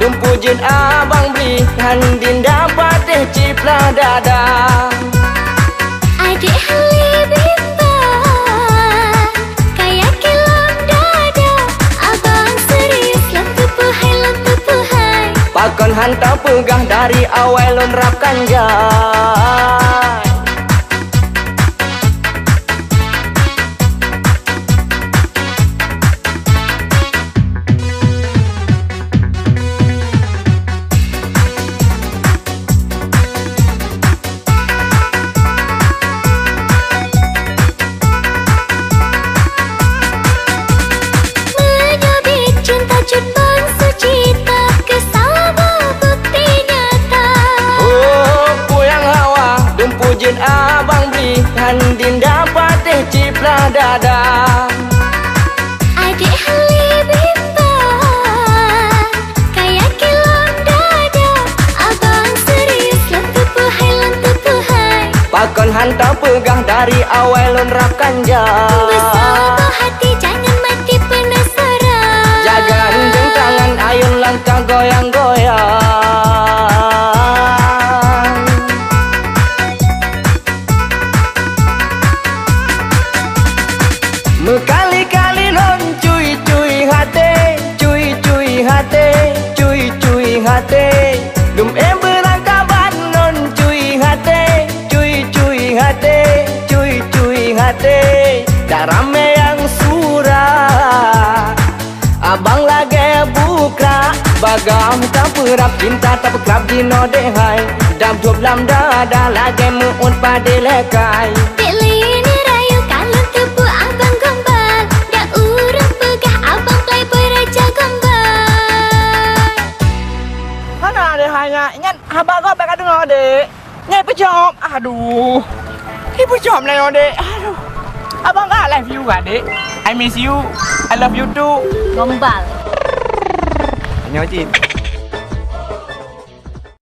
hawa Dumpu jin abang beli Handin dapat deh ciplah dada. Adik halibimba Kayak kilam dada. Abang serius lam tepu hai lam tepu hai Pakon hantar pegang dari awal lon rapkan jai abang beli Handin dapat deh ciplah dada. Adik halibimba Kayak kilam dada. Abang serius lam tepu hai lam tepu hai Pakon hantar pegang dari awal lon rapkan jai Bersama hati jangan mati penasaran. Jaga rendeng tangan ayun langkah goyang-goyang rame yang surah Abang lagi buka Bagam tak perap cinta tak pekrap di no Dam job lam dada lagi muut pada lekai. Dek lini rayu kalau tepu abang gombal Dah urut pegah abang playboy raja gombal. Mana ada hanya ingat abang kau baik dengar dek Nyai pejam Aduh. Ibu jom lah dek Abang kau love you kan dek I miss you. I love you too. Gombal Nyo Cin